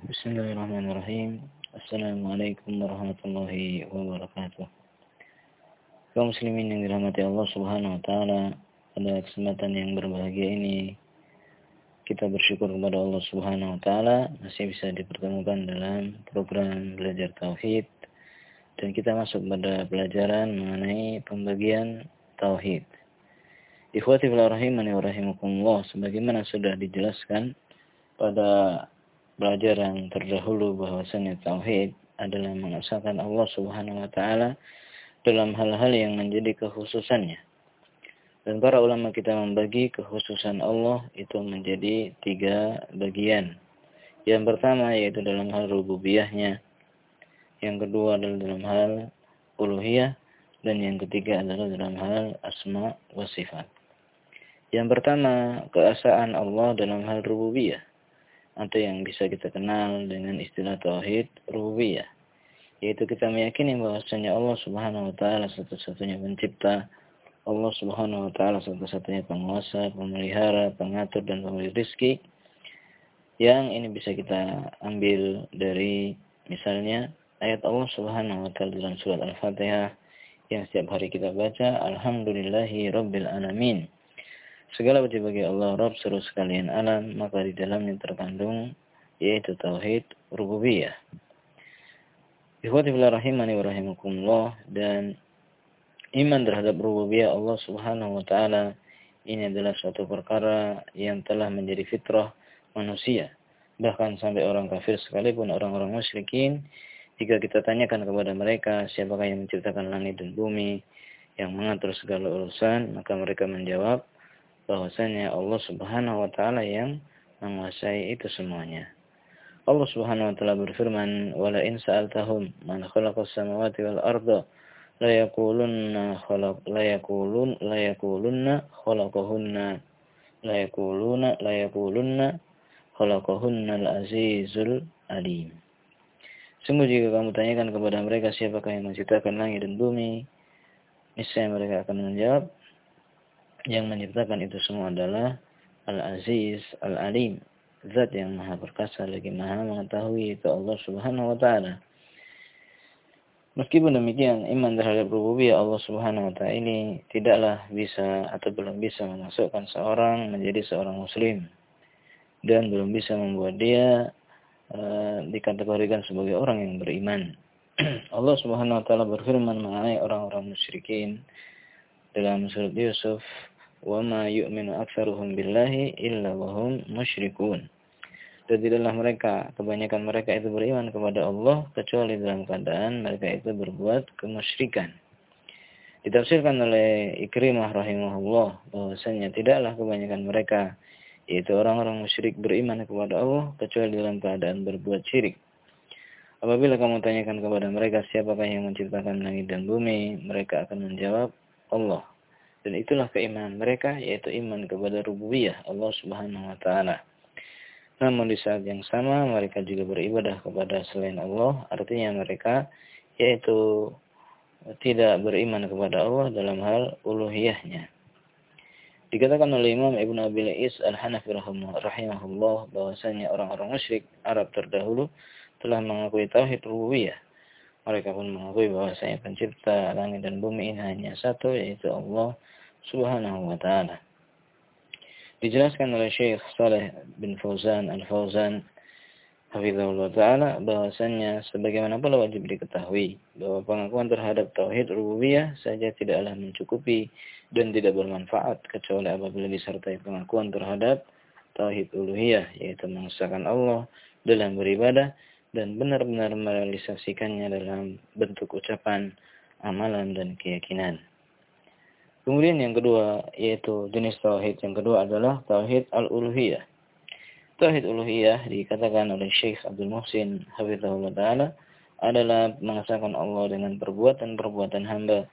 Bismillahirrahmanirrahim. Assalamualaikum warahmatullahi wabarakatuh. Kaum muslimin yang dirahmati Allah Subhanahu wa taala, pada kesempatan yang berbahagia ini kita bersyukur kepada Allah Subhanahu wa taala masih bisa dipertemukan dalam program belajar tauhid dan kita masuk pada pelajaran mengenai pembagian tauhid. Ikhwati fillah rahimani wa rahimakumullah sebagaimana sudah dijelaskan pada pelajaran terdahulu bahwasanya tauhid adalah mengesahkan Allah Subhanahu wa taala dalam hal-hal yang menjadi kekhususannya. Dan para ulama kita membagi kekhususan Allah itu menjadi tiga bagian. Yang pertama yaitu dalam hal rububiyahnya. Yang kedua adalah dalam hal uluhiyah. Dan yang ketiga adalah dalam hal asma wa sifat. Yang pertama, keesaan Allah dalam hal rububiyah atau yang bisa kita kenal dengan istilah tauhid rububiyah. Yaitu kita meyakini bahwasanya Allah Subhanahu wa taala satu-satunya pencipta Allah Subhanahu wa taala satu-satunya penguasa, pemelihara, pengatur dan pemberi rezeki yang ini bisa kita ambil dari misalnya ayat Allah Subhanahu wa taala dalam surat Al-Fatihah yang setiap hari kita baca alhamdulillahi rabbil alamin Segala puji bagi Allah Rabb seluruh sekalian alam, maka di dalamnya terkandung yaitu tauhid rububiyah. Ikhwati fillah rahimani wa rahimakumullah dan iman terhadap rububiyah Allah Subhanahu wa taala ini adalah suatu perkara yang telah menjadi fitrah manusia. Bahkan sampai orang kafir sekalipun orang-orang musyrikin jika kita tanyakan kepada mereka siapakah yang menciptakan langit dan bumi, yang mengatur segala urusan, maka mereka menjawab bahwasanya Allah Subhanahu wa taala yang menguasai itu semuanya. Allah Subhanahu wa taala berfirman, "Wala in sa'altahum man khalaqas samawati wal arda la yaqulunna khalaq la yaqulun la yaqulunna khalaqahunna la yaquluna la yaqulunna khalaqahunna al-azizul alim." Sungguh jika kamu tanyakan kepada mereka siapakah yang menciptakan langit dan bumi, niscaya mereka akan menjawab, yang menciptakan itu semua adalah Al-Aziz, Al-Alim, zat yang maha perkasa lagi maha mengetahui itu Allah Subhanahu wa taala. Meskipun demikian, iman terhadap rububiyah Allah Subhanahu wa taala ini tidaklah bisa atau belum bisa memasukkan seorang menjadi seorang muslim dan belum bisa membuat dia uh, dikategorikan sebagai orang yang beriman. Allah Subhanahu wa taala berfirman mengenai orang-orang musyrikin dalam surat Yusuf وَمَا يُؤْمِنُ أَكْثَرُهُمْ بِاللَّهِ إِلَّا وَهُمْ مُشْرِكُونَ Dan tidaklah mereka, kebanyakan mereka itu beriman kepada Allah, kecuali dalam keadaan mereka itu berbuat kemusyrikan. Ditafsirkan oleh Ikrimah rahimahullah, bahwasanya tidaklah kebanyakan mereka, yaitu orang-orang musyrik beriman kepada Allah, kecuali dalam keadaan berbuat syirik. Apabila kamu tanyakan kepada mereka siapakah yang menciptakan langit dan bumi, mereka akan menjawab Allah. Dan itulah keimanan mereka, yaitu iman kepada rububiyah Allah subhanahu wa ta'ala. Namun di saat yang sama, mereka juga beribadah kepada selain Allah, artinya mereka yaitu tidak beriman kepada Allah dalam hal uluhiyahnya. Dikatakan oleh Imam Ibn Abi Lais Al-Hanafi rahimahullah bahwasanya orang-orang musyrik Arab terdahulu telah mengakui tauhid rububiyah. Mereka pun mengakui bahwasanya pencipta langit dan bumi ini hanya satu yaitu Allah subhanahu wa ta'ala. Dijelaskan oleh Syekh Saleh bin Fauzan Al-Fauzan Hafizahullah Ta'ala bahwasannya sebagaimana pula wajib diketahui bahwa pengakuan terhadap Tauhid Rububiyah saja tidaklah mencukupi dan tidak bermanfaat kecuali apabila disertai pengakuan terhadap Tauhid Uluhiyah yaitu mengesahkan Allah dalam beribadah dan benar-benar merealisasikannya dalam bentuk ucapan, amalan, dan keyakinan. Kemudian yang kedua yaitu jenis tauhid yang kedua adalah tauhid al-uluhiyah. Tauhid uluhiyah dikatakan oleh Syekh Abdul Muhsin Hafizahullah Ta'ala adalah mengesahkan Allah dengan perbuatan-perbuatan hamba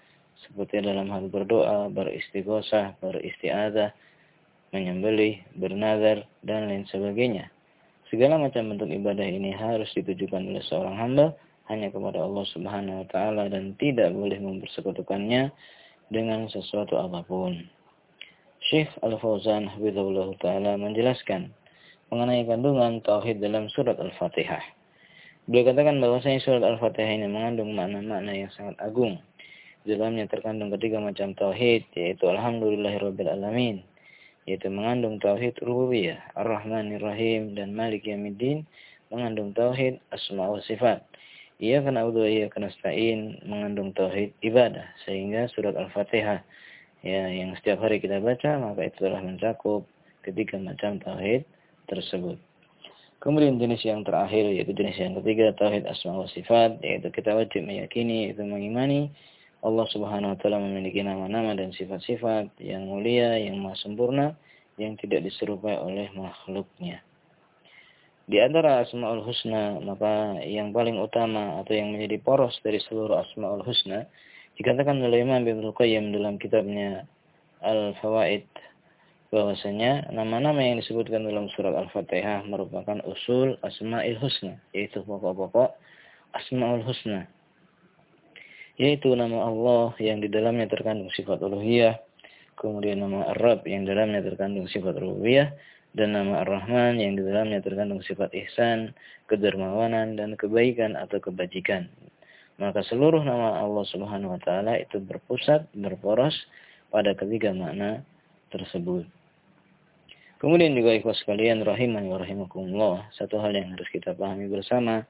seperti dalam hal berdoa, beristighosah, beristiadah, menyembelih, bernazar, dan lain sebagainya. Segala macam bentuk ibadah ini harus ditujukan oleh seorang hamba hanya kepada Allah Subhanahu wa taala dan tidak boleh mempersekutukannya dengan sesuatu apa pun. Syekh Al-Fauzan Habibullah Ta'ala menjelaskan mengenai kandungan tauhid dalam surat Al-Fatihah. Beliau katakan bahwasanya surat Al-Fatihah ini mengandung makna-makna yang sangat agung. Di dalamnya terkandung ketiga macam tauhid, yaitu Alhamdulillahirabbil alamin, yaitu mengandung tauhid rububiyah, Ar-Rahmanir Rahim dan Malik Yaumiddin, mengandung tauhid asma wa sifat. Ia kena udu ia kena stain mengandung tauhid ibadah sehingga surat Al-Fatihah ya yang setiap hari kita baca maka itu telah mencakup ketiga macam tauhid tersebut. Kemudian jenis yang terakhir yaitu jenis yang ketiga tauhid asma wa sifat yaitu kita wajib meyakini itu mengimani Allah Subhanahu wa taala memiliki nama-nama dan sifat-sifat yang mulia, yang maha sempurna yang tidak diserupai oleh makhluknya. Di antara Asmaul Husna, maka yang paling utama atau yang menjadi poros dari seluruh Asmaul Husna dikatakan oleh Imam Ibnu Qayyim dalam kitabnya Al-Fawaid bahwasanya nama-nama yang disebutkan dalam surat Al-Fatihah merupakan usul Asmaul Husna, yaitu pokok-pokok Asmaul Husna. Yaitu nama Allah yang di dalamnya terkandung sifat uluhiyah, kemudian nama Ar-Rabb yang di dalamnya terkandung sifat rububiyah, dan nama Ar-Rahman yang di dalamnya terkandung sifat ihsan, kedermawanan, dan kebaikan atau kebajikan. Maka seluruh nama Allah Subhanahu wa taala itu berpusat, berporos pada ketiga makna tersebut. Kemudian juga ikhwas sekalian rahimani wa rahimakumullah. Satu hal yang harus kita pahami bersama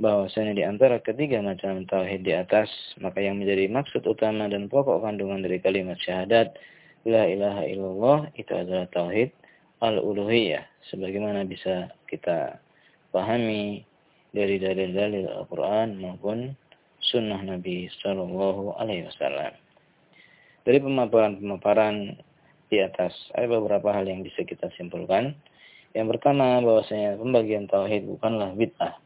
bahwasanya di antara ketiga macam tauhid di atas, maka yang menjadi maksud utama dan pokok kandungan dari kalimat syahadat la ilaha illallah itu adalah tauhid al-uluhiyah sebagaimana bisa kita pahami dari dalil-dalil Al-Qur'an maupun sunnah Nabi sallallahu alaihi wasallam. Dari pemaparan-pemaparan di atas. Ada beberapa hal yang bisa kita simpulkan. Yang pertama, bahwasanya pembagian tauhid bukanlah bid'ah.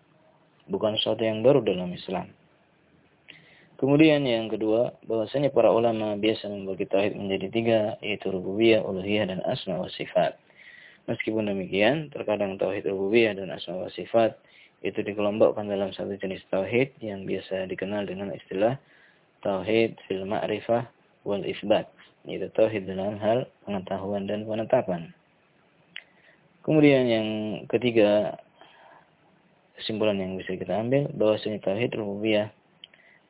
Bukan sesuatu yang baru dalam Islam. Kemudian yang kedua, bahwasanya para ulama biasa membagi tauhid menjadi tiga, yaitu rububiyah, uluhiyah, dan asma wa sifat. Meskipun demikian, terkadang tauhid rububiyah dan asma wa sifat itu dikelompokkan dalam satu jenis tauhid yang biasa dikenal dengan istilah tauhid fil ma'rifah wal isbat yaitu tauhid dalam hal pengetahuan dan penetapan. Kemudian yang ketiga kesimpulan yang bisa kita ambil bahwa tauhid rububiyah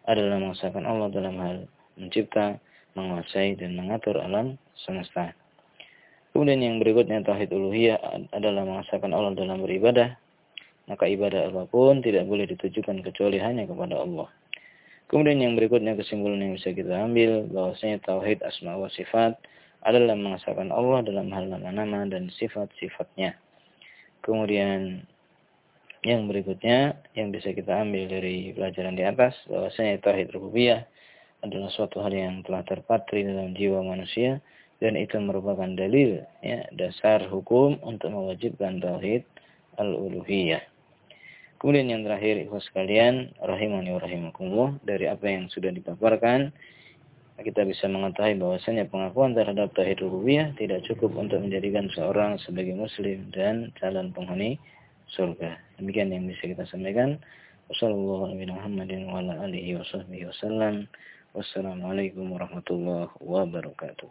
adalah mengesahkan Allah dalam hal mencipta, menguasai dan mengatur alam semesta. Kemudian yang berikutnya tauhid uluhiyah adalah mengesahkan Allah dalam beribadah, maka ibadah apa pun tidak boleh ditujukan kecuali hanya kepada Allah. Kemudian yang berikutnya kesimpulan yang bisa kita ambil bahwasanya tauhid asma wa sifat adalah mengesahkan Allah dalam hal nama-nama dan sifat-sifatnya. Kemudian yang berikutnya yang bisa kita ambil dari pelajaran di atas bahwasanya tauhid rububiyah adalah suatu hal yang telah terpatri dalam jiwa manusia dan itu merupakan dalil ya dasar hukum untuk mewajibkan tauhid al-uluhiyah. Kemudian yang terakhir ikhwas sekalian, rahimani wa rahimakumullah, dari apa yang sudah dipaparkan, kita bisa mengetahui bahwasanya pengakuan terhadap tauhid rububiyah tidak cukup untuk menjadikan seorang sebagai muslim dan calon penghuni surga. Demikian yang bisa kita sampaikan. Wassalamualaikum warahmatullahi wabarakatuh.